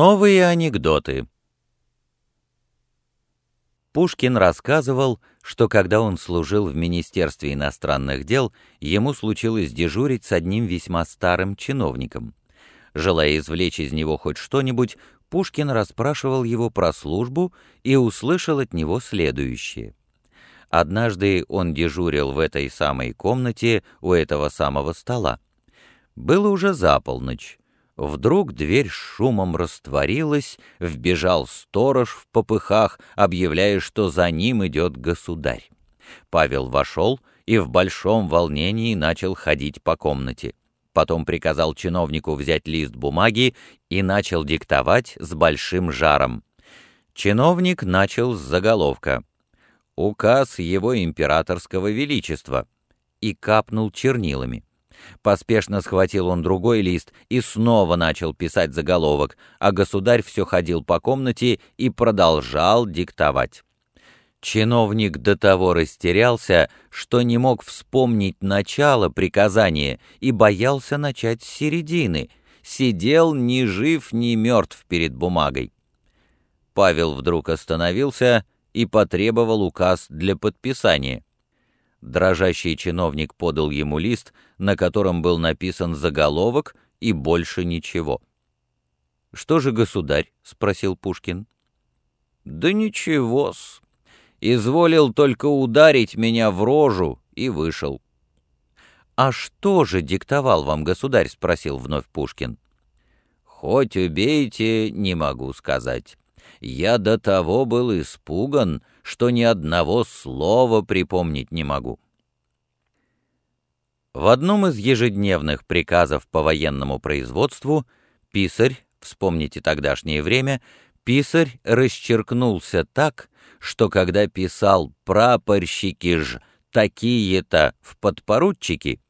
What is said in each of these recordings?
Новые анекдоты Пушкин рассказывал, что когда он служил в Министерстве иностранных дел, ему случилось дежурить с одним весьма старым чиновником. Желая извлечь из него хоть что-нибудь, Пушкин расспрашивал его про службу и услышал от него следующее. Однажды он дежурил в этой самой комнате у этого самого стола. Было уже за полночь. Вдруг дверь шумом растворилась, вбежал сторож в попыхах, объявляя, что за ним идет государь. Павел вошел и в большом волнении начал ходить по комнате. Потом приказал чиновнику взять лист бумаги и начал диктовать с большим жаром. Чиновник начал с заголовка «Указ его императорского величества» и капнул чернилами. Поспешно схватил он другой лист и снова начал писать заголовок, а государь все ходил по комнате и продолжал диктовать. Чиновник до того растерялся, что не мог вспомнить начало приказания и боялся начать с середины, сидел ни жив, ни мертв перед бумагой. Павел вдруг остановился и потребовал указ для подписания. Дрожащий чиновник подал ему лист, на котором был написан заголовок и больше ничего. «Что же, государь?» — спросил Пушкин. «Да ничего-с. Изволил только ударить меня в рожу и вышел». «А что же диктовал вам государь?» — спросил вновь Пушкин. «Хоть убейте, не могу сказать. Я до того был испуган, что ни одного слова припомнить не могу. В одном из ежедневных приказов по военному производству писарь, вспомните тогдашнее время, писарь расчеркнулся так, что когда писал «прапорщики ж такие-то в подпоручики»,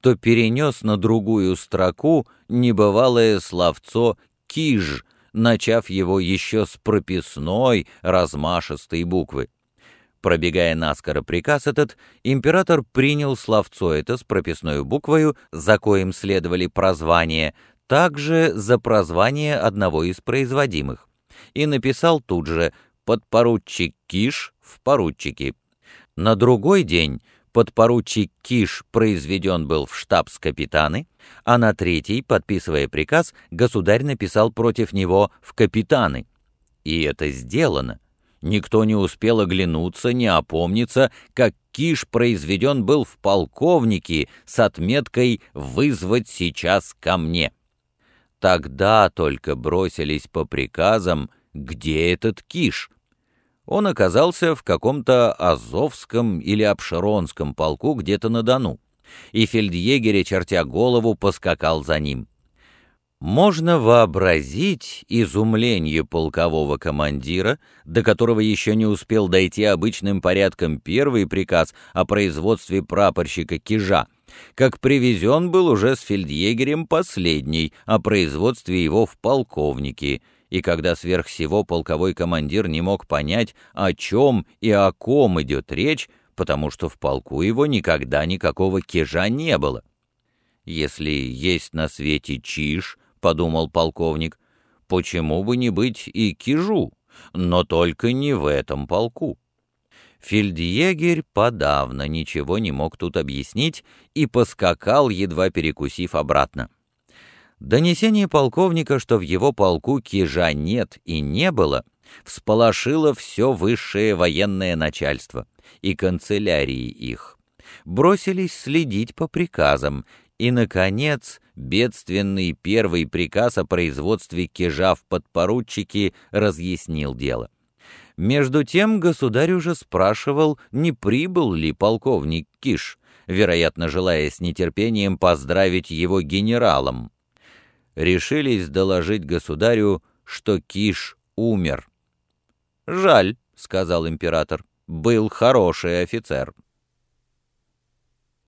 то перенес на другую строку небывалое словцо «киж», начав его еще с прописной размашистой буквы. Пробегая наскоро приказ этот, император принял словцо это с прописной буквою, за коим следовали прозвания, также за прозвание одного из производимых, и написал тут же «подпоручик Киш в поручике». На другой день подпоручик Киш произведен был в штабс-капитаны, а на третий, подписывая приказ, государь написал против него в капитаны. И это сделано. Никто не успел оглянуться, не опомниться, как Киш произведен был в полковнике с отметкой «вызвать сейчас ко мне». Тогда только бросились по приказам, где этот Киш — он оказался в каком-то Азовском или Обширонском полку где-то на Дону, и фельдъегеря, чертя голову, поскакал за ним. Можно вообразить изумление полкового командира, до которого еще не успел дойти обычным порядком первый приказ о производстве прапорщика Кижа, как привезен был уже с фельдъегерем последний о производстве его в полковнике — и когда сверх всего полковой командир не мог понять, о чем и о ком идет речь, потому что в полку его никогда никакого кижа не было. «Если есть на свете чиж», — подумал полковник, — «почему бы не быть и кижу, но только не в этом полку». Фельдъегерь подавно ничего не мог тут объяснить и поскакал, едва перекусив обратно. Донесение полковника, что в его полку кижа нет и не было, всполошило все высшее военное начальство и канцелярии их. Бросились следить по приказам, и, наконец, бедственный первый приказ о производстве кижа в подпоручике разъяснил дело. Между тем государь уже спрашивал, не прибыл ли полковник Киш, вероятно, желая с нетерпением поздравить его генералом решились доложить государю, что Киш умер. «Жаль», — сказал император, — «был хороший офицер».